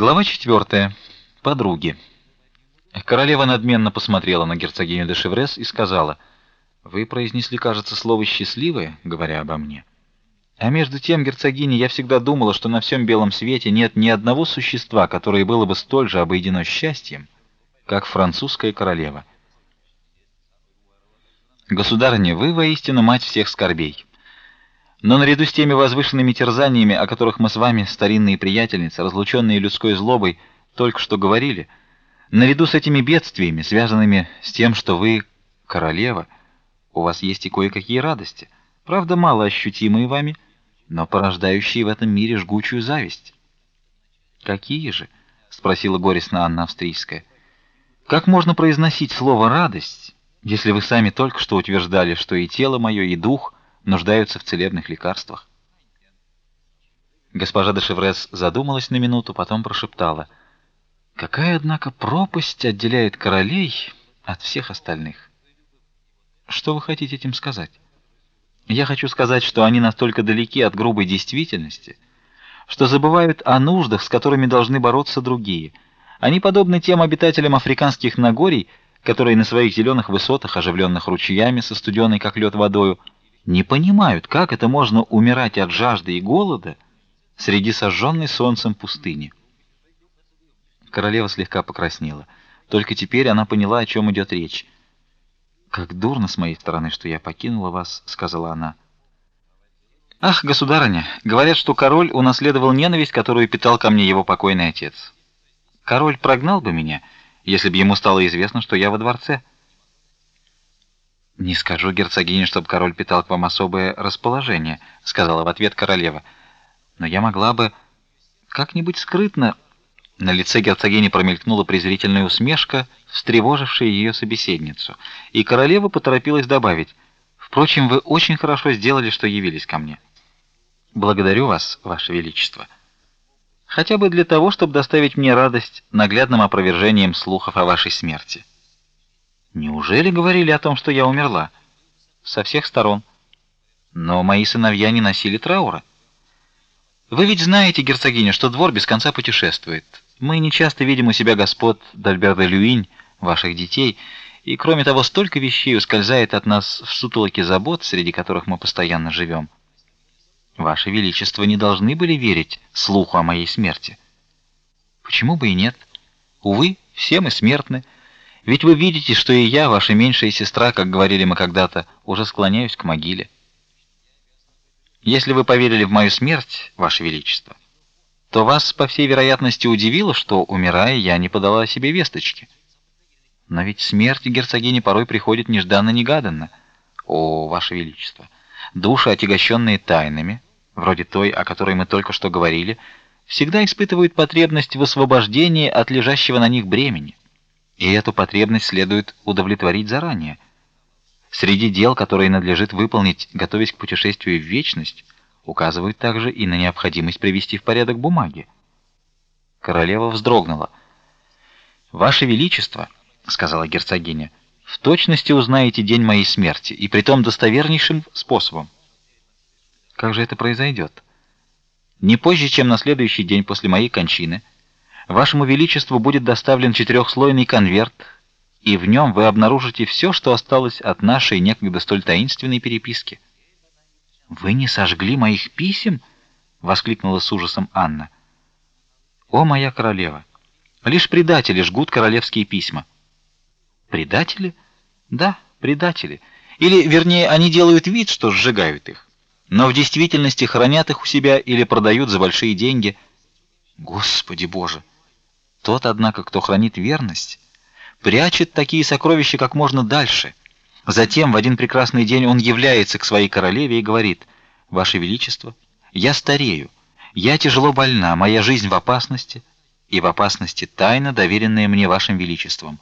Глава 4. Подруги. Королева надменно посмотрела на герцогиню де Шеврес и сказала: "Вы произнесли, кажется, слово счастливое, говоря обо мне. А между тем, герцогиня, я всегда думала, что на всем белом свете нет ни одного существа, которое было бы столь же обойдено счастьем, как французская королева. Государыня, вы воистину мать всех скорбей. Но наряду с теми возвышенными терзаниями, о которых мы с вами, старинные приятельницы, разлученные людской злобой, только что говорили, наряду с этими бедствиями, связанными с тем, что вы королева, у вас есть и кое-какие радости, правда, мало ощутимые вами, но порождающие в этом мире жгучую зависть. Какие же? спросила горестно Анна Австрийская. Как можно произносить слово радость, если вы сами только что утверждали, что и тело мое, и дух нуждаются в целебных лекарствах. Госпожа де Шеврес задумалась на минуту, потом прошептала: "Какая, однако, пропасть отделяет королей от всех остальных? Что вы хотите этим сказать? Я хочу сказать, что они настолько далеки от грубой действительности, что забывают о нуждах, с которыми должны бороться другие. Они подобны тем обитателям африканских нагорий, которые на своих зеленых высотах, оживленных ручьями со студеной как лед водою, не понимают, как это можно умирать от жажды и голода среди сожженной солнцем пустыни. Королева слегка покраснела. Только теперь она поняла, о чем идет речь. Как дурно с моей стороны, что я покинула вас, сказала она. Ах, государыня, говорят, что король унаследовал ненависть, которую питал ко мне его покойный отец. Король прогнал бы меня, если бы ему стало известно, что я во дворце. Не скажу герцогине, чтобы король питал к вам особое расположение, сказала в ответ королева. Но я могла бы как-нибудь скрытно на лице герцогини промелькнула презрительная усмешка, встревожившая ее собеседницу, и королева поторопилась добавить: "Впрочем, вы очень хорошо сделали, что явились ко мне. Благодарю вас, ваше величество. Хотя бы для того, чтобы доставить мне радость наглядным опровержением слухов о вашей смерти". Неужели говорили о том, что я умерла? Со всех сторон. Но мои сыновья не носили траура. Вы ведь знаете, герцогиня, что двор без конца путешествует. Мы не часто видим у себя господ Дальбер де Люинь, ваших детей, и кроме того, столько вещей ускользает от нас в сутолоке забот, среди которых мы постоянно живем. Ваше величество не должны были верить слуху о моей смерти. Почему бы и нет? Увы, все мы смертны. Ведь вы видите, что и я, ваша меньшая сестра, как говорили мы когда-то, уже склоняюсь к могиле. Если вы поверили в мою смерть, ваше величество, то вас, по всей вероятности, удивило, что умирая, я не подала себе весточки. Но ведь смерть герцогини порой приходит нежданно-негаданно. О, ваше величество, души, отягощенные тайнами, вроде той, о которой мы только что говорили, всегда испытывают потребность в освобождении от лежащего на них бремени. И эту потребность следует удовлетворить заранее. Среди дел, которые надлежит выполнить, готовясь к путешествию в вечность, указывают также и на необходимость привести в порядок бумаги. Королева вздрогнула. Ваше величество, сказала герцогиня, в точности узнаете день моей смерти, и притом достовернейшим способом. Как же это произойдет? Не позже, чем на следующий день после моей кончины. Вашему величеству будет доставлен четырехслойный конверт, и в нем вы обнаружите все, что осталось от нашей некогда столь таинственной переписки. Вы не сожгли моих писем? воскликнула с ужасом Анна. О моя королева, лишь предатели жгут королевские письма. Предатели? Да, предатели. Или, вернее, они делают вид, что сжигают их, но в действительности хранят их у себя или продают за большие деньги. Господи Боже! Тот, однако, кто хранит верность, прячет такие сокровища как можно дальше. Затем в один прекрасный день он является к своей королеве и говорит: "Ваше величество, я старею. Я тяжело больна, моя жизнь в опасности, и в опасности тайна, доверенная мне вашим величеством.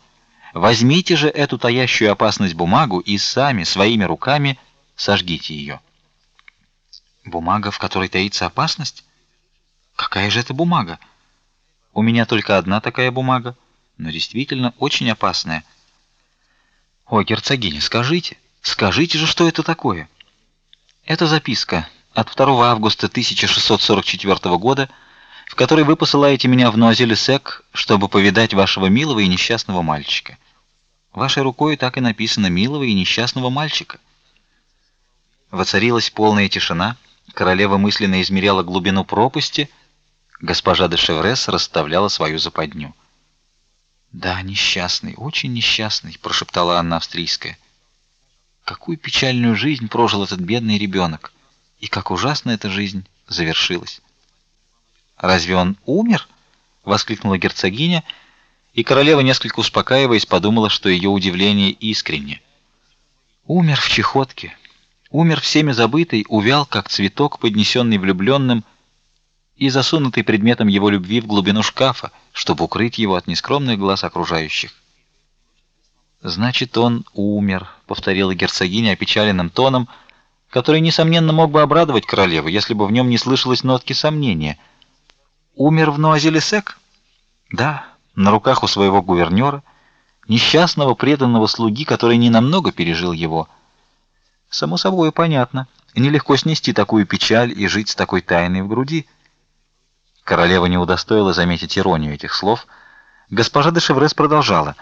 Возьмите же эту таящую опасность бумагу и сами своими руками сожгите ее». Бумага, в которой таится опасность? Какая же это бумага? У меня только одна такая бумага, но действительно очень опасная. О, герцогиня, скажите, скажите же, что это такое? Это записка от 2 августа 1644 года в которой вы посылаете меня в Нуазиль-Сек, чтобы повидать вашего милого и несчастного мальчика. Вашей рукой так и написано «милого и несчастного мальчика». Воцарилась полная тишина. Королева мысленно измеряла глубину пропасти. Госпожа де Шеврес расставляла свою западню. «Да, несчастный, очень несчастный», — прошептала Анна Австрийская. «Какую печальную жизнь прожил этот бедный ребенок, и как ужасно эта жизнь завершилась». «Разве он умер?» — воскликнула герцогиня, и королева, несколько успокаиваясь, подумала, что ее удивление искренне. «Умер в чехотке, умер всеми забытый, увял, как цветок, поднесенный влюбленным, и засунутый предметом его любви в глубину шкафа, чтобы укрыть его от нескромных глаз окружающих. Значит, он умер, повторила герцогиня опечаленным тоном, который несомненно мог бы обрадовать королеву, если бы в нем не слышалось нотки сомнения. Умер в Нуазилисек? Да, на руках у своего гувернера, несчастного преданного слуги, который не намного пережил его. Само собой понятно. Нелегко снести такую печаль и жить с такой тайной в груди. Королева не удостоила заметить иронию этих слов. Госпожа де Шеврес продолжала: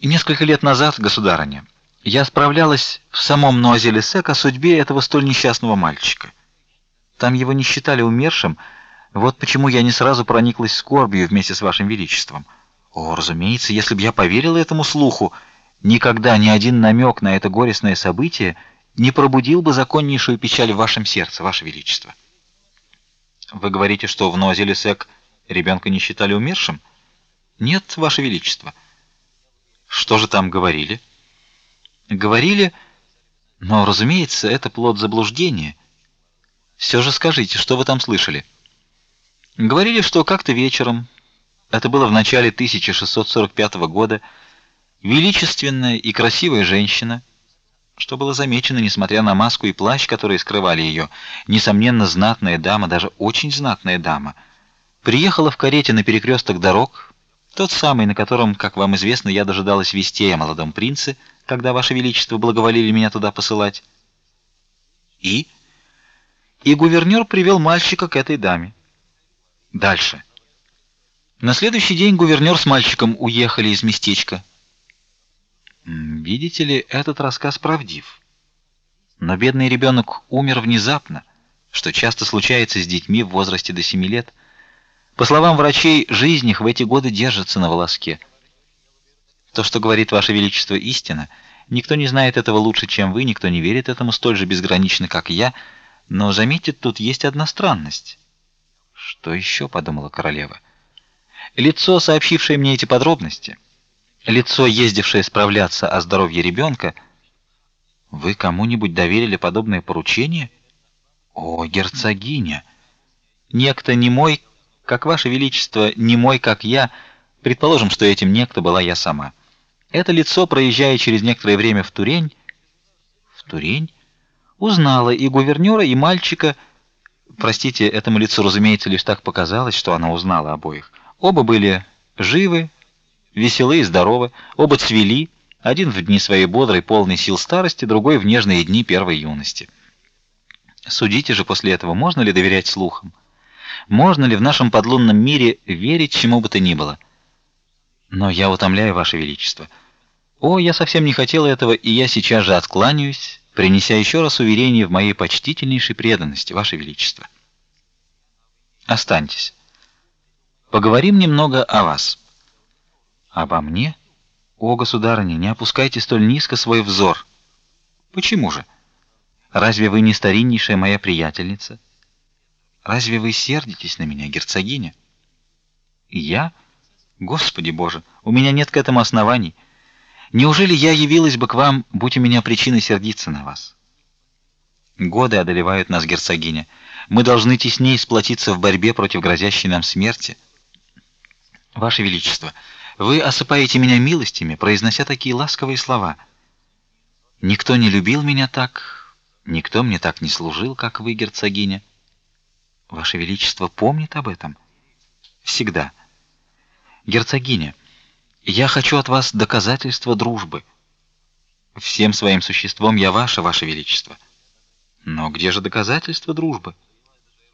"И несколько лет назад, государыня, я справлялась в самом Нуазеле-Сек о судьбе этого столь несчастного мальчика. Там его не считали умершим, вот почему я не сразу прониклась скорбью вместе с вашим величеством. О, разумеется, если бы я поверила этому слуху, никогда ни один намек на это горестное событие не пробудил бы законнейшую печаль в вашем сердце, ваше величество. Вы говорите, что в Нозелесек ребенка не считали умершим? Нет, ваше величество. Что же там говорили? Говорили, но, разумеется, это плод заблуждения. Все же скажите, что вы там слышали? Говорили, что как-то вечером, это было в начале 1645 года, величественная и красивая женщина что было замечено, несмотря на маску и плащ, которые скрывали ее. Несомненно, знатная дама, даже очень знатная дама, приехала в карете на перекресток дорог, тот самый, на котором, как вам известно, я дожидалась вестей о молодом принце, когда ваше величество благоволили меня туда посылать. И и гувернер привел мальчика к этой даме. Дальше. На следующий день гувернер с мальчиком уехали из местечка. Видите ли, этот рассказ правдив. Но бедный ребенок умер внезапно, что часто случается с детьми в возрасте до семи лет. По словам врачей, жизнь их в эти годы держится на волоске. То, что говорит ваше величество, истина. Никто не знает этого лучше, чем вы, никто не верит этому столь же безгранично, как я, но заметьте, тут есть одна странность. Что еще, подумала королева. Лицо, сообщившее мне эти подробности, лицо, ездившее справляться о здоровье ребенка. Вы кому-нибудь доверили подобное поручение? О, герцогиня, некто не мой, как ваше величество, не мой, как я. Предположим, что этим некто была я сама. Это лицо, проезжая через некоторое время в Турень, в Турень, узнала и гувернера, и мальчика. Простите, этому лицу, разумеется, лишь так показалось, что она узнала обоих. Оба были живы, веселы и здоровы, оба цвели, один в дни своей бодрой, полной сил старости, другой в нежные дни первой юности. Судите же после этого, можно ли доверять слухам? Можно ли в нашем подлунном мире верить чему бы то ни было? Но я утомляю ваше величество. О, я совсем не хотел этого, и я сейчас же откланяюсь, принеся еще раз уверение в моей почтительнейшей преданности, ваше величество. Останьтесь. Поговорим немного о вас. Обо мне? О, государыня, не опускайте столь низко свой взор. Почему же? Разве вы не стариннейшая моя приятельница? Разве вы сердитесь на меня, герцогиня? Я? Господи Боже, у меня нет к этому оснований. Неужели я явилась бы к вам, будь у меня причины сердиться на вас? Годы одолевают нас, герцогиня. Мы должны теснее сплотиться в борьбе против грозящей нам смерти. Ваше величество, вы осыпаете меня милостями, произнося такие ласковые слова. Никто не любил меня так, никто мне так не служил, как вы, герцогиня. Ваше величество помнит об этом всегда. Герцогиня, я хочу от вас доказательства дружбы. Всем своим существом я ваша, ваше величество. Но где же доказательство дружбы?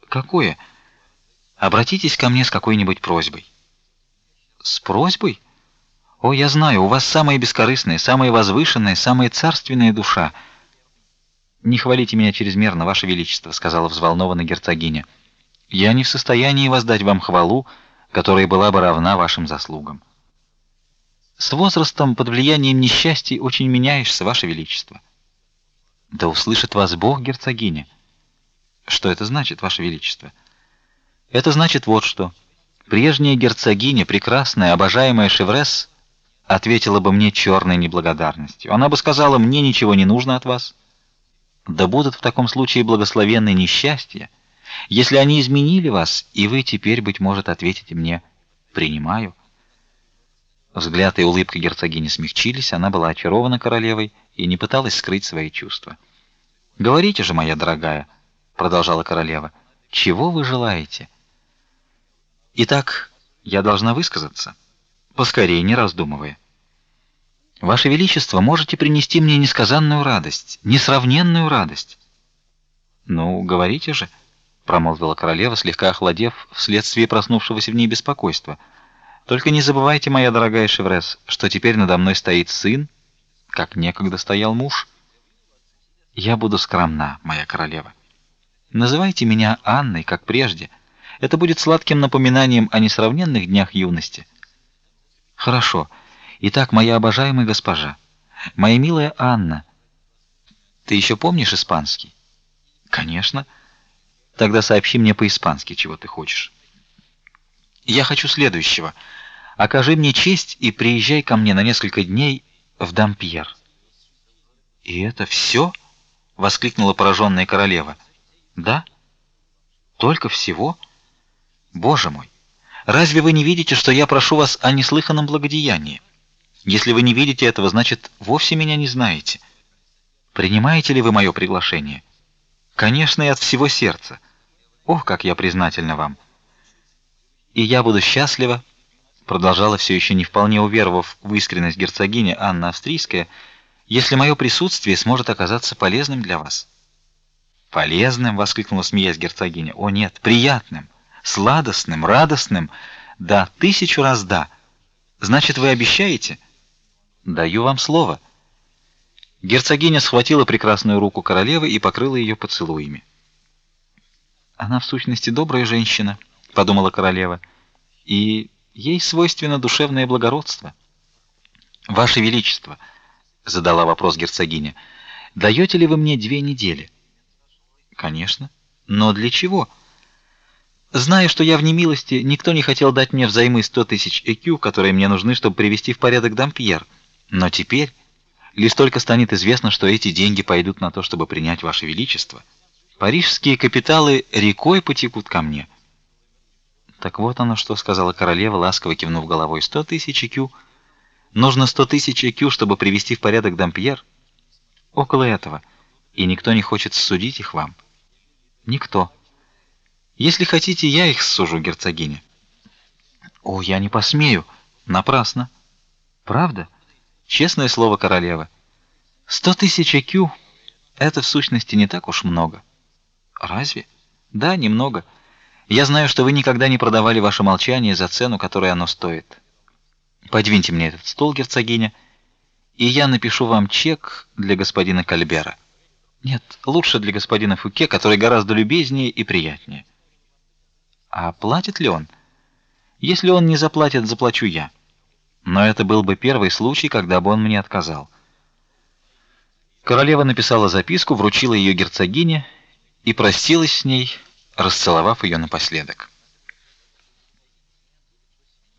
Какое? Обратитесь ко мне с какой-нибудь просьбой. С просьбой? О, я знаю, у вас самая бескорыстная, самая возвышенная, самая царственная душа. Не хвалите меня чрезмерно, ваше величество, сказала взволнованная герцогиня. Я не в состоянии воздать вам хвалу, которая была бы равна вашим заслугам. С возрастом под влиянием несчастий очень меняешься, ваше величество. Да услышит вас Бог, герцогиня. Что это значит, ваше величество? Это значит вот что. Прежняя герцогиня, прекрасная, обожаемая Шеврес, ответила бы мне черной неблагодарностью. Она бы сказала: "Мне ничего не нужно от вас". Да будут в таком случае благословенные несчастья, если они изменили вас, и вы теперь быть может ответите мне: "Принимаю". Взгляд и улыбка герцогини смягчились, она была очарована королевой и не пыталась скрыть свои чувства. "Говорите же, моя дорогая", продолжала королева. "Чего вы желаете?" Итак, я должна высказаться, поскорее, не раздумывая. Ваше величество, можете принести мне несказанную радость, несравненную радость. Ну, говорите же, промолвила королева, слегка охладев вследствие проснувшегося в ней беспокойства. Только не забывайте, моя дорогая Шеврес, что теперь надо мной стоит сын, как некогда стоял муж. Я буду скромна, моя королева. Называйте меня Анной, как прежде. Это будет сладким напоминанием о несравненных днях юности. Хорошо. Итак, моя обожаемая госпожа, моя милая Анна, ты еще помнишь испанский? Конечно. Тогда сообщи мне по-испански, чего ты хочешь. Я хочу следующего. Окажи мне честь и приезжай ко мне на несколько дней в Дампьер. И это все? воскликнула пораженная королева. Да? Только всего? Боже мой, разве вы не видите, что я прошу вас о неслыханном благодеянии? Если вы не видите этого, значит, вовсе меня не знаете. Принимаете ли вы мое приглашение? Конечно, и от всего сердца. Ох, как я признательна вам. И я буду счастлива, продолжала все еще не вполне уверовав в искренность герцогини Анна Австрийская, если мое присутствие сможет оказаться полезным для вас. Полезным, воскликнула смеясь герцогиня. О нет, приятным сладостным, радостным. Да, тысячу раз да. Значит, вы обещаете? Даю вам слово. Герцогиня схватила прекрасную руку королевы и покрыла ее поцелуями. Она в сущности добрая женщина, подумала королева, и ей свойственно душевное благородство. Ваше величество, задала вопрос герцогиня. Даете ли вы мне две недели? Конечно. Но для чего? Зная, что я в немилости, никто не хотел дать мне взаймы сто тысяч ЭКЮ, которые мне нужны, чтобы привести в порядок Дампьер. Но теперь лишь только станет известно, что эти деньги пойдут на то, чтобы принять ваше величество, парижские капиталы рекой потекут ко мне. Так вот оно что сказала королева, ласково кивнув головой. Сто тысяч ЭКЮ. Нужно сто тысяч ЭКЮ, чтобы привести в порядок Дампьер. Около этого. И никто не хочет судить их вам. Никто. Если хотите, я их сужу, герцогиня. О, я не посмею. Напрасно. Правда? Честное слово королева. Сто тысяч ЭКЮ — это в сущности не так уж много. Разве? Да, немного. Я знаю, что вы никогда не продавали ваше молчание за цену, которую оно стоит. Подвиньте мне этот стол, герцогиня, и я напишу вам чек для господина Кальбера. Нет, лучше для господина Фуке, который гораздо любезнее и приятнее. А платит ли он? Если он не заплатит, заплачу я. Но это был бы первый случай, когда бы он мне отказал. Королева написала записку, вручила ее герцогине и простилась с ней, расцеловав ее напоследок.